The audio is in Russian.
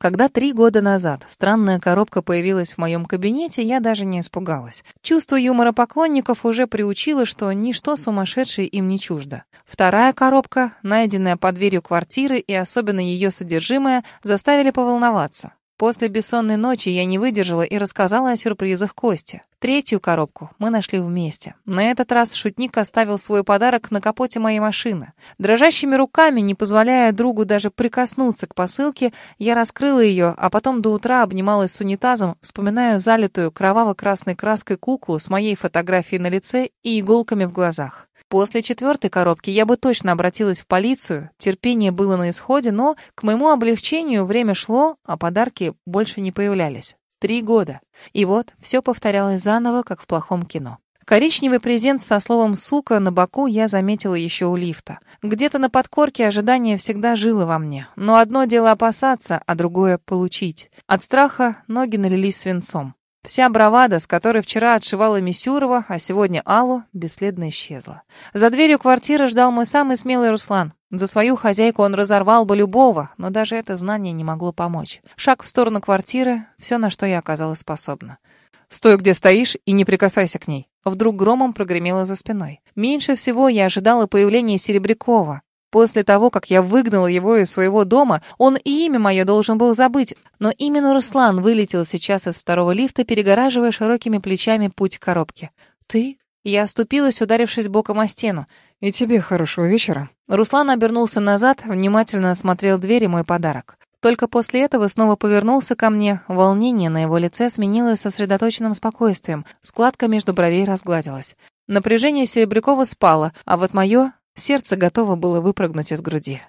Когда три года назад странная коробка появилась в моем кабинете, я даже не испугалась. Чувство юмора поклонников уже приучило, что ничто сумасшедшее им не чуждо. Вторая коробка, найденная под дверью квартиры и особенно ее содержимое, заставили поволноваться. После бессонной ночи я не выдержала и рассказала о сюрпризах Кости. Третью коробку мы нашли вместе. На этот раз шутник оставил свой подарок на капоте моей машины. Дрожащими руками, не позволяя другу даже прикоснуться к посылке, я раскрыла ее, а потом до утра обнималась с унитазом, вспоминая залитую кроваво-красной краской куклу с моей фотографией на лице и иголками в глазах. После четвертой коробки я бы точно обратилась в полицию, терпение было на исходе, но, к моему облегчению, время шло, а подарки больше не появлялись. Три года. И вот все повторялось заново, как в плохом кино. Коричневый презент со словом «сука» на боку я заметила еще у лифта. Где-то на подкорке ожидание всегда жило во мне. Но одно дело опасаться, а другое — получить. От страха ноги налились свинцом. Вся бравада, с которой вчера отшивала Мисюрова, а сегодня Аллу, бесследно исчезла. За дверью квартиры ждал мой самый смелый Руслан. За свою хозяйку он разорвал бы любого, но даже это знание не могло помочь. Шаг в сторону квартиры — все, на что я оказалась способна. «Стой, где стоишь, и не прикасайся к ней!» Вдруг громом прогремело за спиной. Меньше всего я ожидала появления Серебрякова. После того, как я выгнала его из своего дома, он и имя мое должен был забыть. Но именно Руслан вылетел сейчас из второго лифта, перегораживая широкими плечами путь к коробке. «Ты?» Я оступилась, ударившись боком о стену. «И тебе хорошего вечера». Руслан обернулся назад, внимательно осмотрел дверь и мой подарок. Только после этого снова повернулся ко мне. Волнение на его лице сменилось сосредоточенным спокойствием. Складка между бровей разгладилась. Напряжение Серебрякова спало, а вот мое Сердце готово было выпрыгнуть из груди.